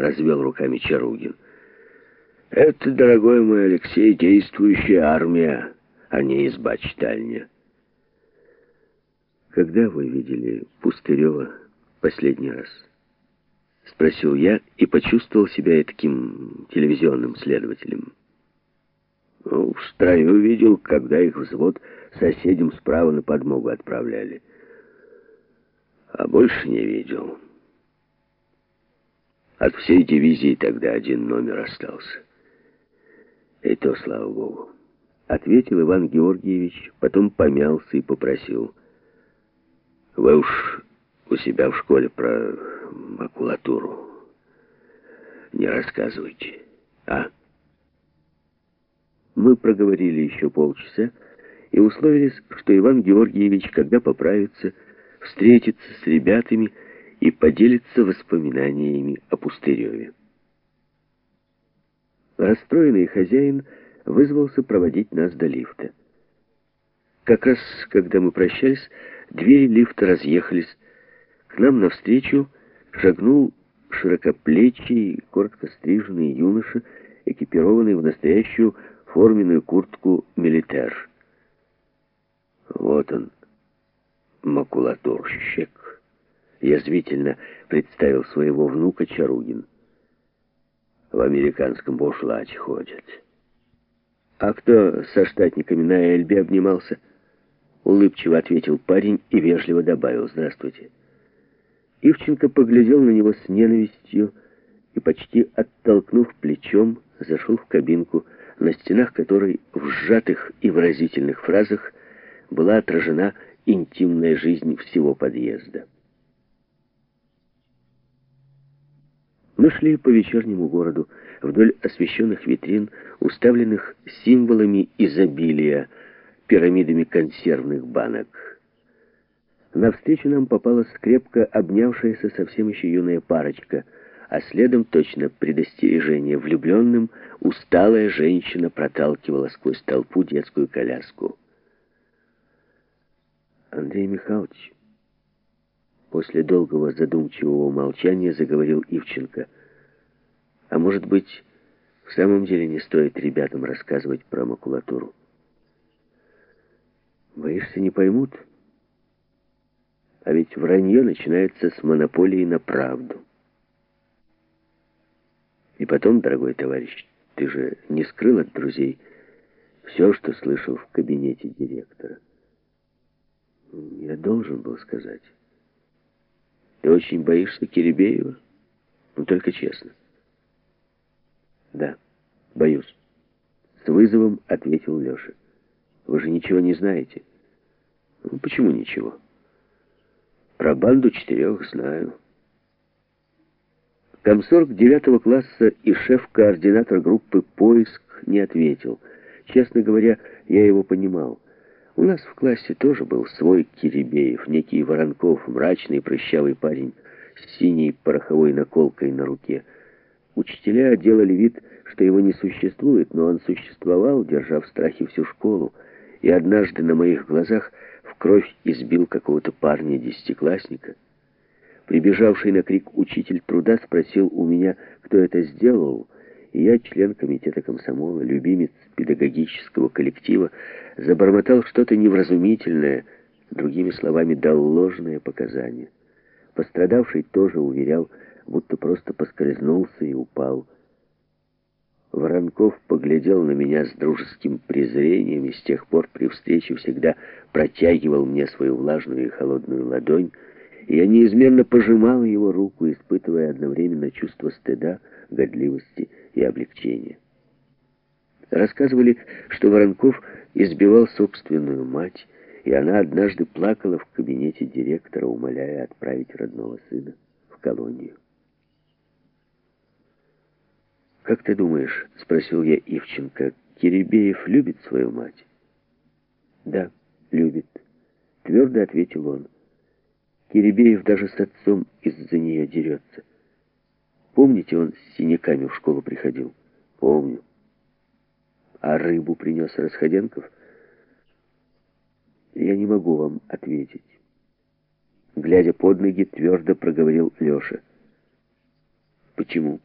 развел руками Чаругин. Это, дорогой мой Алексей, действующая армия, а не изба-читальня. Когда вы видели Пустырева последний раз? Спросил я и почувствовал себя таким телевизионным следователем. Ну, в строю видел, когда их взвод соседям справа на подмогу отправляли. А больше не видел. От всей дивизии тогда один номер остался. И то, слава богу. Ответил Иван Георгиевич, потом помялся и попросил. Вы уж у себя в школе про макулатуру не рассказывайте, а? Мы проговорили еще полчаса и условились, что Иван Георгиевич, когда поправится, встретится с ребятами и поделится воспоминаниями о Пустыреве. Расстроенный хозяин вызвался проводить нас до лифта. Как раз, когда мы прощались, двери лифта разъехались. К нам навстречу шагнул широкоплечий, коротко стриженный юноша, экипированный в настоящую форменную куртку «Милитер». Вот он, макулатурщик, язвительно представил своего внука Чаругин. В американском бушлате ходит. А кто со штатниками на Эльбе обнимался? Улыбчиво ответил парень и вежливо добавил «Здравствуйте». Ивченко поглядел на него с ненавистью и, почти оттолкнув плечом, зашел в кабинку, на стенах которой в сжатых и выразительных фразах была отражена интимная жизнь всего подъезда. Мы шли по вечернему городу, вдоль освещенных витрин, уставленных символами изобилия, пирамидами консервных банок. Навстречу нам попалась крепко обнявшаяся совсем еще юная парочка, а следом точно предостережение влюбленным усталая женщина проталкивала сквозь толпу детскую коляску. Андрей Михайлович, после долгого задумчивого молчания заговорил Ивченко. А может быть, в самом деле не стоит ребятам рассказывать про макулатуру? Боишься, не поймут? А ведь вранье начинается с монополии на правду. И потом, дорогой товарищ, ты же не скрыл от друзей все, что слышал в кабинете директора. Я должен был сказать. Ты очень боишься Киребеева? Ну, только честно. Да, боюсь. С вызовом ответил Леша. Вы же ничего не знаете. Ну, почему ничего? Про банду четырех знаю. Комсорг девятого класса и шеф-координатор группы «Поиск» не ответил. Честно говоря, я его понимал. У нас в классе тоже был свой Киребеев, некий Воронков, мрачный прыщавый парень с синей пороховой наколкой на руке. Учителя делали вид, что его не существует, но он существовал, держа в страхе всю школу, и однажды на моих глазах в кровь избил какого-то парня-десятиклассника. Прибежавший на крик учитель труда спросил у меня, кто это сделал, я, член комитета комсомола, любимец педагогического коллектива, забормотал что-то невразумительное, другими словами, дал ложное показание. Пострадавший тоже уверял, будто просто поскользнулся и упал. Воронков поглядел на меня с дружеским презрением и с тех пор при встрече всегда протягивал мне свою влажную и холодную ладонь, и я неизменно пожимал его руку, испытывая одновременно чувство стыда, годливости и облегчения. Рассказывали, что Воронков избивал собственную мать, и она однажды плакала в кабинете директора, умоляя отправить родного сына в колонию. «Как ты думаешь?» — спросил я Ивченко. «Киребеев любит свою мать?» «Да, любит», — твердо ответил он. Киребеев даже с отцом из-за нее дерется. Помните, он с синяками в школу приходил? Помню. А рыбу принес Расходенков? Я не могу вам ответить. Глядя под ноги, твердо проговорил Леша. Почему?